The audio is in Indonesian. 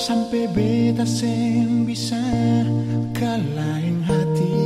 Sampai beta sem bisa kalahin hati.